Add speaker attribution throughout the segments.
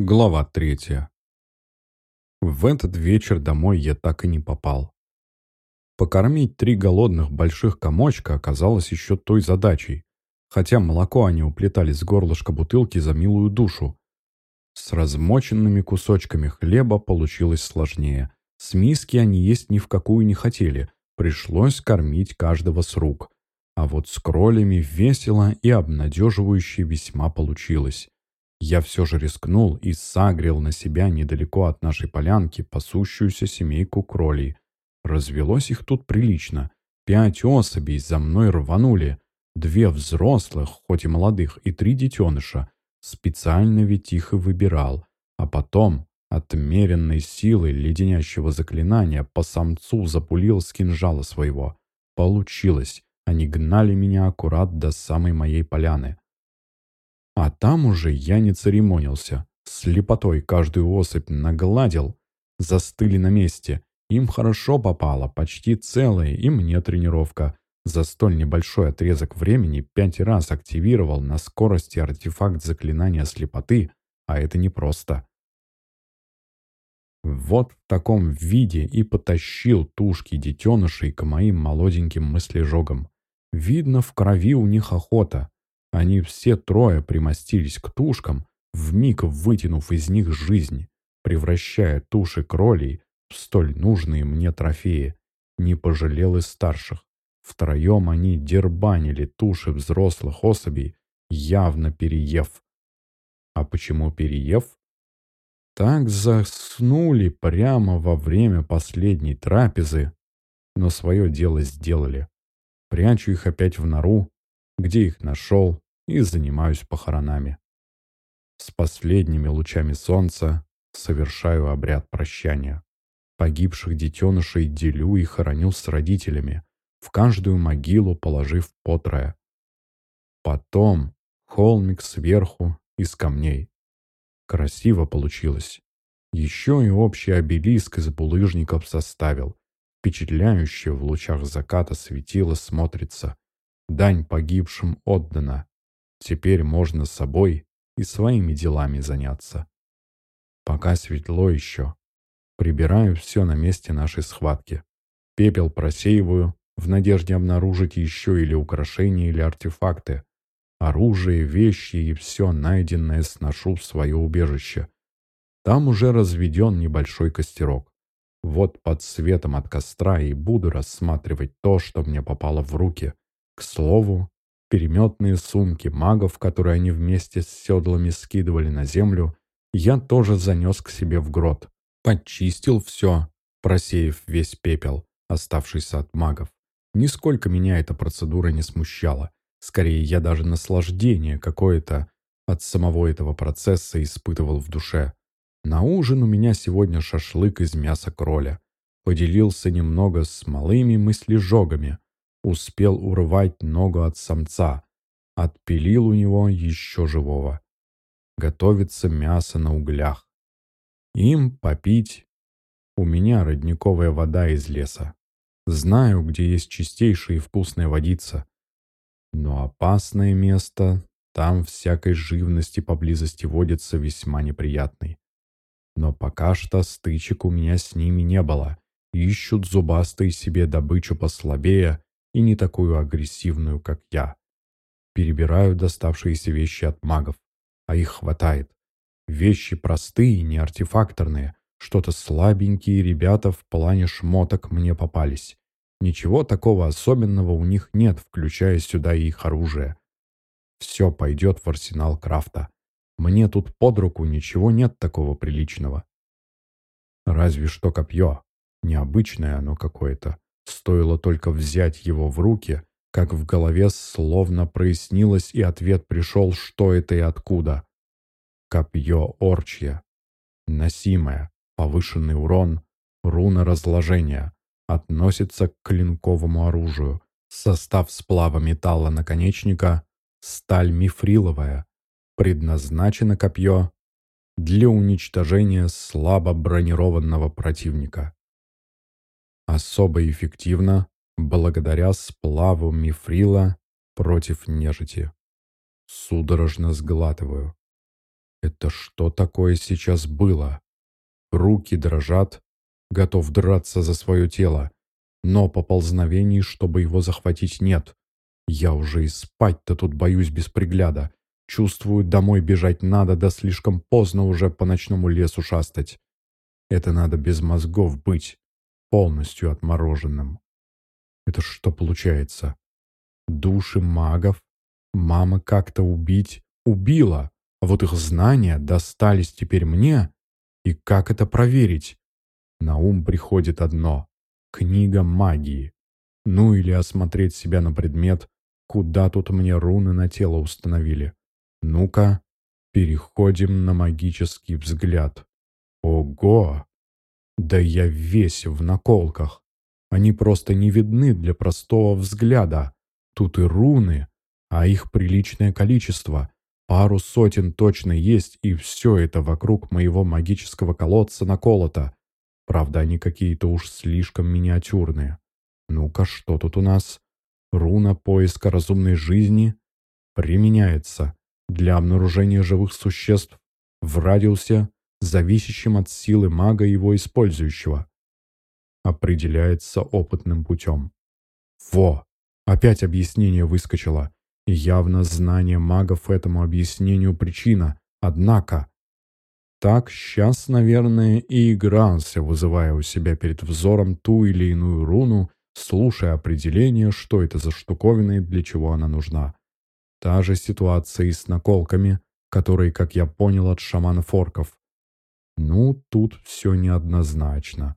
Speaker 1: Глава третья. В этот вечер домой я так и не попал. Покормить три голодных больших комочка оказалось еще той задачей, хотя молоко они уплетали с горлышка бутылки за милую душу. С размоченными кусочками хлеба получилось сложнее. С миски они есть ни в какую не хотели, пришлось кормить каждого с рук. А вот с кролями весело и обнадеживающе весьма получилось. Я все же рискнул и сагрел на себя недалеко от нашей полянки пасущуюся семейку кролей. Развелось их тут прилично. Пять особей за мной рванули. Две взрослых, хоть и молодых, и три детеныша. Специально ведь их и выбирал. А потом, отмеренной силой леденящего заклинания, по самцу запулил с кинжала своего. Получилось. Они гнали меня аккурат до самой моей поляны. А там уже я не церемонился. Слепотой каждую особь нагладил. Застыли на месте. Им хорошо попало, почти целая, и мне тренировка. За столь небольшой отрезок времени пять раз активировал на скорости артефакт заклинания слепоты, а это непросто. Вот в таком виде и потащил тушки детенышей к моим молоденьким мыслежогам. Видно, в крови у них охота. Они все трое примостились к тушкам, вмиг вытянув из них жизнь, превращая туши кролей в столь нужные мне трофеи. Не пожалел и старших. Втроем они дербанили туши взрослых особей, явно переев. А почему переев? Так заснули прямо во время последней трапезы, но свое дело сделали. Прячу их опять в нору, где их нашел, и занимаюсь похоронами. С последними лучами солнца совершаю обряд прощания. Погибших детенышей делю и хороню с родителями, в каждую могилу положив по трое. Потом холмик сверху из камней. Красиво получилось. Еще и общий обелиск из булыжников составил. Впечатляюще в лучах заката светило смотрится. Дань погибшим отдана. Теперь можно собой и своими делами заняться. Пока светло еще. Прибираю все на месте нашей схватки. Пепел просеиваю, в надежде обнаружить еще или украшения, или артефакты. Оружие, вещи и все найденное сношу в свое убежище. Там уже разведен небольшой костерок. Вот под светом от костра и буду рассматривать то, что мне попало в руки. К слову, переметные сумки магов, которые они вместе с седлами скидывали на землю, я тоже занес к себе в грот. Почистил все, просеяв весь пепел, оставшийся от магов. Нисколько меня эта процедура не смущала. Скорее, я даже наслаждение какое-то от самого этого процесса испытывал в душе. На ужин у меня сегодня шашлык из мяса кроля. Поделился немного с малыми мыслежогами. Успел урвать ногу от самца. Отпилил у него еще живого. Готовится мясо на углях. Им попить. У меня родниковая вода из леса. Знаю, где есть чистейшая и вкусная водица. Но опасное место, там всякой живности поблизости водится весьма неприятный. Но пока что стычек у меня с ними не было. Ищут зубастые себе добычу послабее и не такую агрессивную, как я. Перебираю доставшиеся вещи от магов, а их хватает. Вещи простые, не артефакторные, что-то слабенькие ребята в плане шмоток мне попались. Ничего такого особенного у них нет, включая сюда их оружие. Все пойдет в арсенал крафта. Мне тут под руку ничего нет такого приличного. Разве что копье. Необычное оно какое-то. Стоило только взять его в руки, как в голове словно прояснилось, и ответ пришел, что это и откуда. Копье орчья. Носимое, повышенный урон, руна разложения. Относится к клинковому оружию. Состав сплава металла наконечника – сталь мифриловая. Предназначено копье для уничтожения слабо бронированного противника особо эффективно благодаря сплаву мифрила против нежити. Судорожно сглатываю. Это что такое сейчас было? Руки дрожат, готов драться за свое тело. Но поползновений, чтобы его захватить, нет. Я уже и спать-то тут боюсь без пригляда. Чувствую, домой бежать надо, да слишком поздно уже по ночному лесу шастать. Это надо без мозгов быть, полностью отмороженным. Это что получается? Души магов мама как-то убить убила, а вот их знания достались теперь мне. И как это проверить? На ум приходит одно — книга магии. Ну или осмотреть себя на предмет, куда тут мне руны на тело установили. Ну-ка, переходим на магический взгляд. Ого! Да я весь в наколках. Они просто не видны для простого взгляда. Тут и руны, а их приличное количество. Пару сотен точно есть, и все это вокруг моего магического колодца наколото. Правда, они какие-то уж слишком миниатюрные. Ну-ка, что тут у нас? Руна поиска разумной жизни применяется для обнаружения живых существ в радиусе, зависящем от силы мага его использующего. Определяется опытным путем. Во! Опять объяснение выскочило. И явно знание магов этому объяснению причина. Однако... Так сейчас, наверное, и игрался, вызывая у себя перед взором ту или иную руну, слушая определение, что это за штуковина и для чего она нужна. Та же ситуация и с наколками, которые, как я понял, от шамана-форков. Ну, тут все неоднозначно.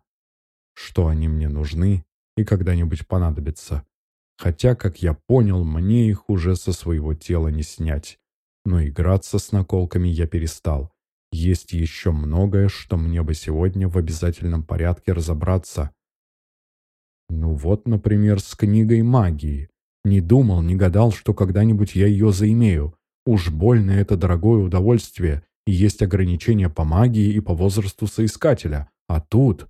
Speaker 1: Что они мне нужны и когда-нибудь понадобятся. Хотя, как я понял, мне их уже со своего тела не снять. Но играться с наколками я перестал. Есть еще многое, что мне бы сегодня в обязательном порядке разобраться. Ну вот, например, с книгой магии. Не думал, не гадал, что когда-нибудь я ее заимею. Уж больно это дорогое удовольствие, есть ограничения по магии и по возрасту соискателя. А тут...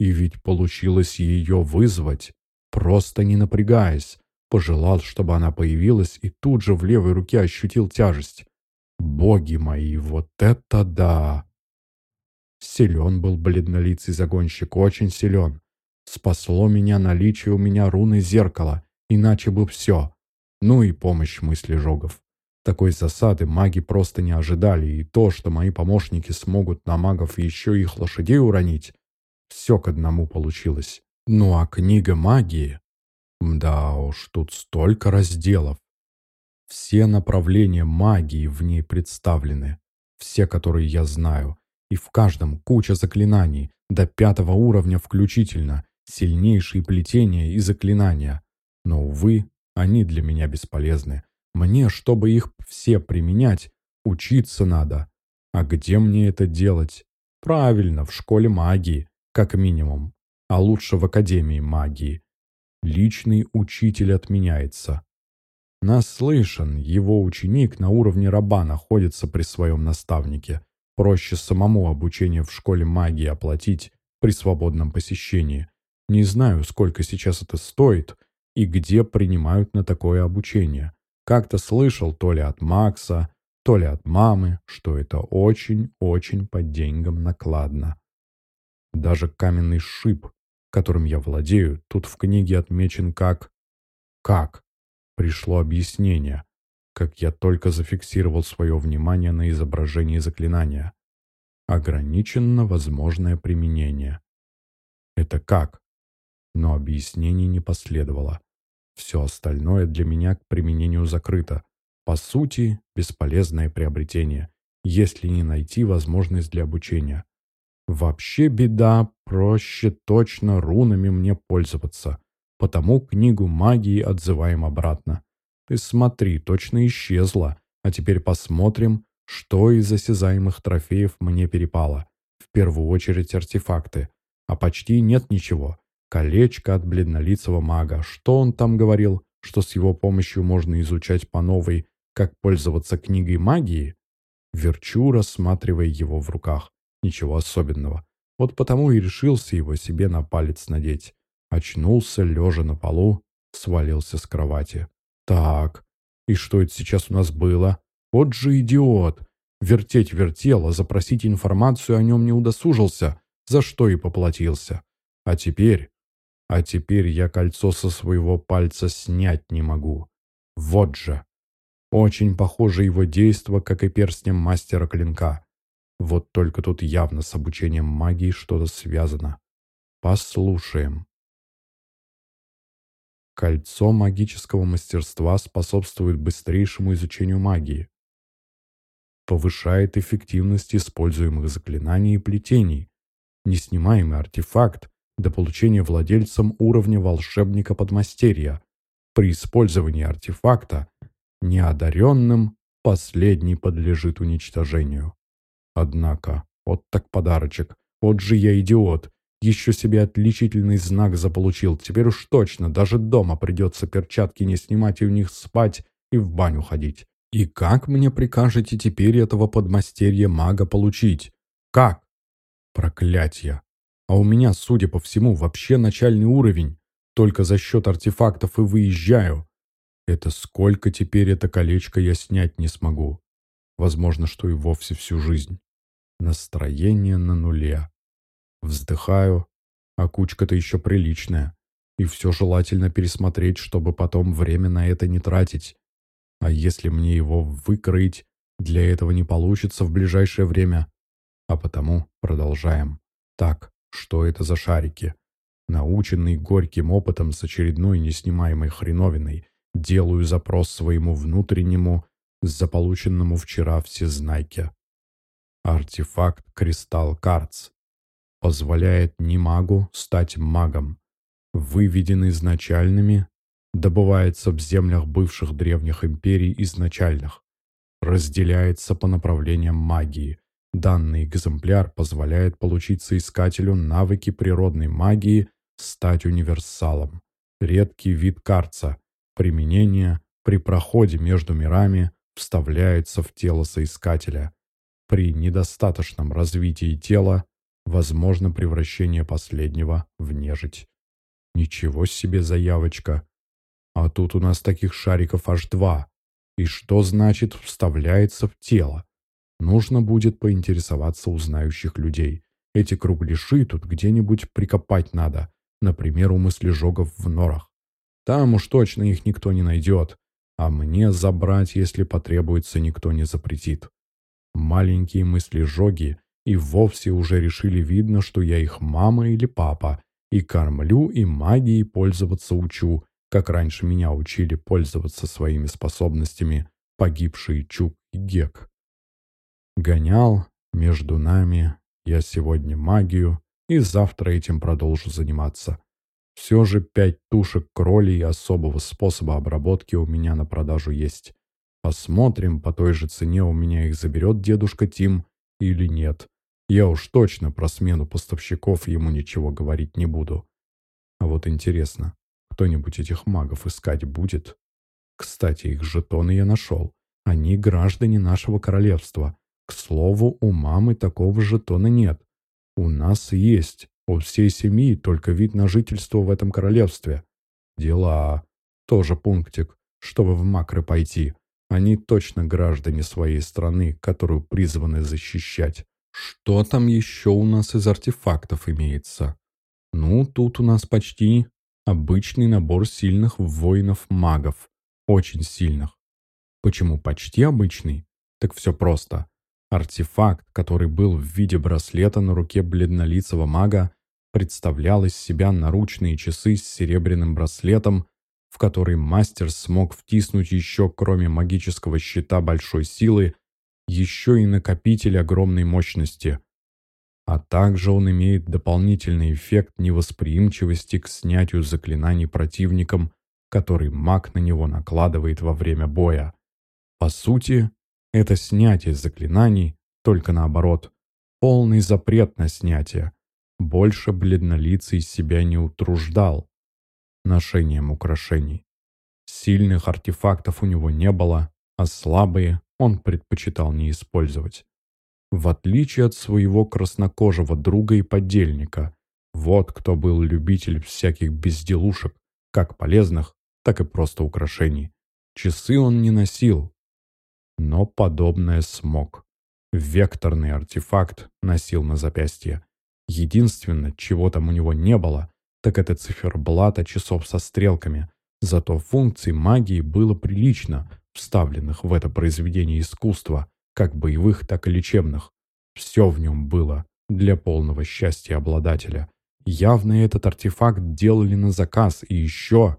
Speaker 1: И ведь получилось ее вызвать, просто не напрягаясь. Пожелал, чтобы она появилась, и тут же в левой руке ощутил тяжесть. Боги мои, вот это да! Силен был бледнолицый загонщик, очень силен. Спасло меня наличие у меня руны зеркала, иначе бы все. Ну и помощь мысли жогов. Такой засады маги просто не ожидали, и то, что мои помощники смогут на магов еще их лошадей уронить, все к одному получилось. Ну а книга магии... Да уж, тут столько разделов. Все направления магии в ней представлены, все, которые я знаю, и в каждом куча заклинаний, до пятого уровня включительно, сильнейшие плетения и заклинания. Но, увы, они для меня бесполезны. Мне, чтобы их все применять, учиться надо. А где мне это делать? Правильно, в школе магии, как минимум. А лучше в академии магии. Личный учитель отменяется. Наслышан, его ученик на уровне раба находится при своем наставнике. Проще самому обучение в школе магии оплатить при свободном посещении. Не знаю, сколько сейчас это стоит и где принимают на такое обучение. Как-то слышал то ли от Макса, то ли от мамы, что это очень-очень по деньгам накладно. Даже каменный шип, которым я владею, тут в книге отмечен как... Как? Пришло объяснение, как я только зафиксировал свое внимание на изображении заклинания. Ограниченно возможное применение. Это как? но объяснений не последовало. Все остальное для меня к применению закрыто. По сути, бесполезное приобретение, если не найти возможность для обучения. Вообще беда, проще точно рунами мне пользоваться. Потому книгу магии отзываем обратно. Ты смотри, точно исчезла. А теперь посмотрим, что из осязаемых трофеев мне перепало. В первую очередь артефакты. А почти нет ничего. Колечко от бледнолицего мага. Что он там говорил? Что с его помощью можно изучать по новой, как пользоваться книгой магии? Верчу, рассматривая его в руках. Ничего особенного. Вот потому и решился его себе на палец надеть. Очнулся, лежа на полу, свалился с кровати. Так, и что это сейчас у нас было? Вот же идиот! Вертеть вертел, а запросить информацию о нем не удосужился, за что и поплатился. А теперь... А теперь я кольцо со своего пальца снять не могу. Вот же. Очень похоже его действо, как и перстнем мастера клинка. Вот только тут явно с обучением магии что-то связано. Послушаем. Кольцо магического мастерства способствует быстрейшему изучению магии. Повышает эффективность используемых заклинаний и плетений. Неснимаемый артефакт до получения владельцем уровня волшебника-подмастерья. При использовании артефакта неодаренным последний подлежит уничтожению. Однако, вот так подарочек, вот же я идиот, еще себе отличительный знак заполучил, теперь уж точно, даже дома придется перчатки не снимать и в них спать и в баню ходить. И как мне прикажете теперь этого подмастерья мага получить? Как? Проклятье. А у меня, судя по всему, вообще начальный уровень. Только за счет артефактов и выезжаю. Это сколько теперь это колечко я снять не смогу. Возможно, что и вовсе всю жизнь. Настроение на нуле. Вздыхаю, а кучка-то еще приличная. И все желательно пересмотреть, чтобы потом время на это не тратить. А если мне его выкроить, для этого не получится в ближайшее время. А потому продолжаем. Так, что это за шарики? Наученный горьким опытом с очередной неснимаемой хреновиной, делаю запрос своему внутреннему, заполученному вчера всезнайке. Артефакт «Кристалл Картс» позволяет не магу стать магом. Выведен изначальными, добывается в землях бывших древних империй изначальных, разделяется по направлениям магии. Данный экземпляр позволяет получить соискателю навыки природной магии, стать универсалом. Редкий вид карца, Применение при проходе между мирами вставляется в тело соискателя. При недостаточном развитии тела возможно превращение последнего в нежить. Ничего себе заявочка. А тут у нас таких шариков аж два. И что значит «вставляется в тело»? Нужно будет поинтересоваться у знающих людей. Эти кругляши тут где-нибудь прикопать надо, например, у мыслежогов в норах. Там уж точно их никто не найдет, а мне забрать, если потребуется, никто не запретит. Маленькие мысли-жоги и вовсе уже решили видно, что я их мама или папа, и кормлю, и магией пользоваться учу, как раньше меня учили пользоваться своими способностями погибшие Чук и Гек. Гонял между нами я сегодня магию, и завтра этим продолжу заниматься. Все же пять тушек кролей особого способа обработки у меня на продажу есть. Посмотрим, по той же цене у меня их заберет дедушка Тим или нет. Я уж точно про смену поставщиков ему ничего говорить не буду. А вот интересно, кто-нибудь этих магов искать будет? Кстати, их жетоны я нашел. Они граждане нашего королевства. К слову, у мамы такого жетона нет. У нас есть, у всей семьи только вид на жительство в этом королевстве. Дела. Тоже пунктик, чтобы в макры пойти. Они точно граждане своей страны, которую призваны защищать. Что там еще у нас из артефактов имеется? Ну, тут у нас почти обычный набор сильных воинов-магов. Очень сильных. Почему почти обычный? Так все просто. Артефакт, который был в виде браслета на руке бледнолицего мага, представлял из себя наручные часы с серебряным браслетом, в который мастер смог втиснуть еще, кроме магического щита большой силы, еще и накопитель огромной мощности. А также он имеет дополнительный эффект невосприимчивости к снятию заклинаний противником, который маг на него накладывает во время боя. По сути, это снятие заклинаний, только наоборот, полный запрет на снятие – больше бледнолицый себя не утруждал ношением украшений. Сильных артефактов у него не было, а слабые он предпочитал не использовать. В отличие от своего краснокожего друга и подельника, вот кто был любитель всяких безделушек, как полезных, так и просто украшений. Часы он не носил, но подобное смог. Векторный артефакт носил на запястье. Единственное, чего там у него не было, так это циферблата часов со стрелками. Зато функций магии было прилично, вставленных в это произведение искусства, как боевых, так и лечебных. Все в нем было для полного счастья обладателя. Явно этот артефакт делали на заказ, и еще...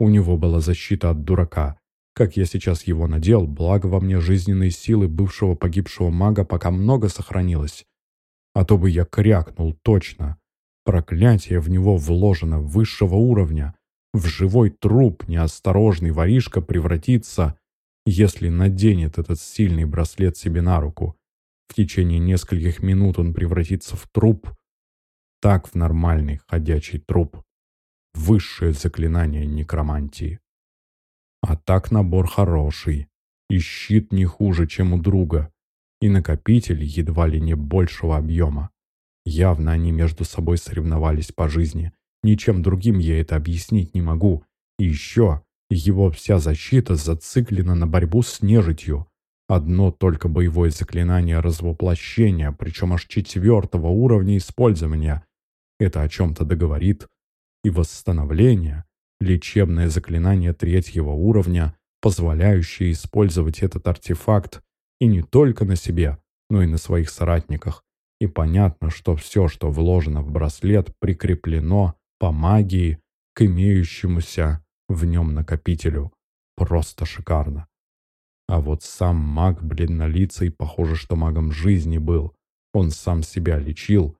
Speaker 1: У него была защита от дурака. Как я сейчас его надел, благо во мне жизненной силы бывшего погибшего мага пока много сохранилось. А то бы я крякнул точно. Проклятие в него вложено высшего уровня. В живой труп неосторожный воришка превратится, если наденет этот сильный браслет себе на руку. В течение нескольких минут он превратится в труп. Так в нормальный ходячий труп. Высшее заклинание некромантии. А так набор хороший. И щит не хуже, чем у друга. И накопитель едва ли не большего объема. Явно они между собой соревновались по жизни. Ничем другим я это объяснить не могу. И еще, его вся защита зациклена на борьбу с нежитью. Одно только боевое заклинание развоплощения, причем аж четвертого уровня использования. Это о чем-то договорит. И восстановление, лечебное заклинание третьего уровня, позволяющее использовать этот артефакт и не только на себе, но и на своих соратниках. И понятно, что все, что вложено в браслет, прикреплено по магии к имеющемуся в нем накопителю. Просто шикарно. А вот сам маг бледнолицый, похоже, что магом жизни был. Он сам себя лечил,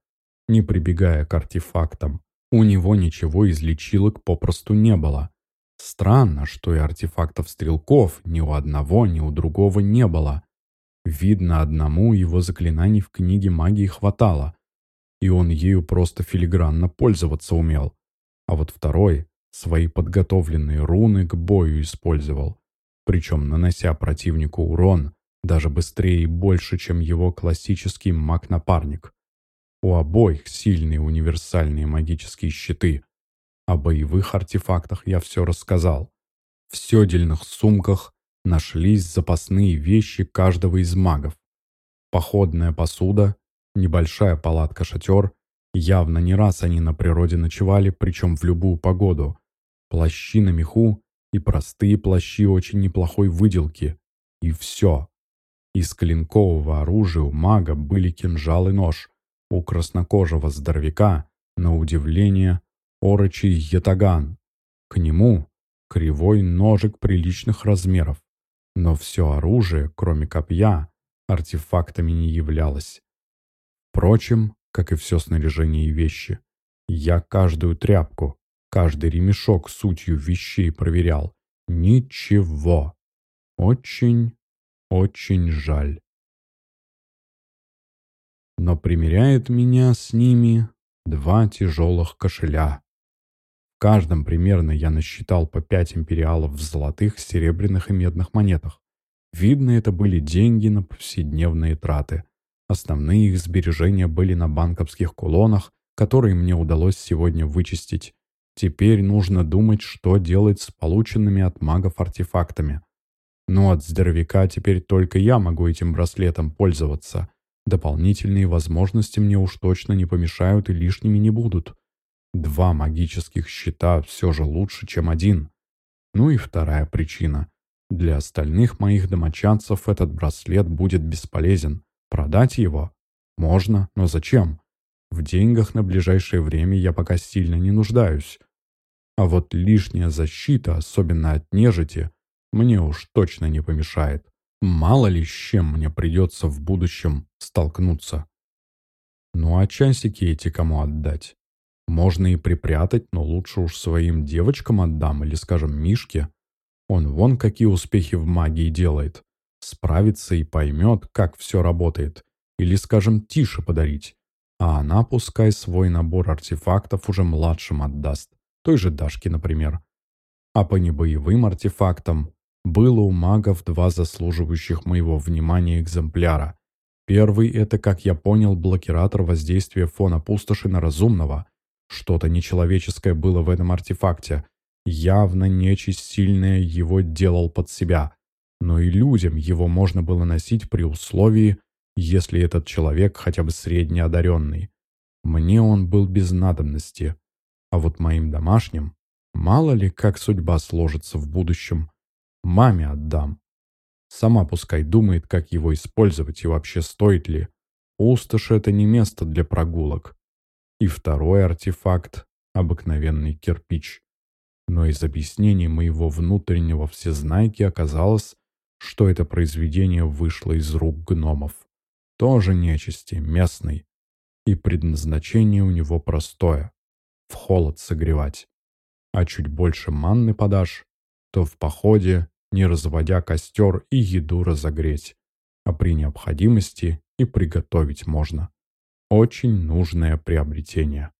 Speaker 1: не прибегая к артефактам. У него ничего из лечилок попросту не было. Странно, что и артефактов стрелков ни у одного, ни у другого не было. Видно, одному его заклинаний в книге магии хватало, и он ею просто филигранно пользоваться умел. А вот второй свои подготовленные руны к бою использовал, причем нанося противнику урон даже быстрее и больше, чем его классический маг-напарник. У обоих сильные универсальные магические щиты. О боевых артефактах я все рассказал. В седельных сумках нашлись запасные вещи каждого из магов. Походная посуда, небольшая палатка-шатер. Явно не раз они на природе ночевали, причем в любую погоду. Плащи на меху и простые плащи очень неплохой выделки. И все. Из клинкового оружия у мага были кинжал и нож. У краснокожего здоровяка, на удивление, орочий ятаган. К нему кривой ножик приличных размеров. Но все оружие, кроме копья, артефактами не являлось. Впрочем, как и все снаряжение и вещи, я каждую тряпку, каждый ремешок сутью вещей проверял. Ничего. Очень, очень жаль. Но примеряет меня с ними два тяжелых кошеля, каждом примерно я насчитал по пять империалов в золотых, серебряных и медных монетах. Видно, это были деньги на повседневные траты. Основные их сбережения были на банковских кулонах, которые мне удалось сегодня вычистить. Теперь нужно думать, что делать с полученными от магов артефактами. Но от здоровяка теперь только я могу этим браслетом пользоваться. Дополнительные возможности мне уж точно не помешают и лишними не будут. Два магических щита все же лучше, чем один. Ну и вторая причина. Для остальных моих домочадцев этот браслет будет бесполезен. Продать его? Можно, но зачем? В деньгах на ближайшее время я пока сильно не нуждаюсь. А вот лишняя защита, особенно от нежити, мне уж точно не помешает. Мало ли с чем мне придется в будущем столкнуться. Ну а часики эти кому отдать? Можно и припрятать, но лучше уж своим девочкам отдам или, скажем, Мишке. Он вон какие успехи в магии делает. Справится и поймет, как все работает. Или, скажем, Тише подарить. А она пускай свой набор артефактов уже младшим отдаст. Той же Дашке, например. А по небоевым артефактам было у магов два заслуживающих моего внимания экземпляра. Первый – это, как я понял, блокиратор воздействия фона пустоши на разумного – что-то нечеловеческое было в этом артефакте. Явно нечисть сильная его делал под себя. Но и людям его можно было носить при условии, если этот человек хотя бы среднеодаренный. Мне он был без надобности, а вот моим домашним, мало ли как судьба сложится в будущем, маме отдам. Сама пускай думает, как его использовать и вообще стоит ли. Пустошь — это не место для прогулок. И второй артефакт — обыкновенный кирпич. Но из объяснений моего внутреннего всезнайки оказалось, что это произведение вышло из рук гномов. Тоже нечисти, местный. И предназначение у него простое — в холод согревать. А чуть больше манны подашь, то в походе, не разводя костер и еду разогреть, а при необходимости и приготовить можно. Очень нужное приобретение.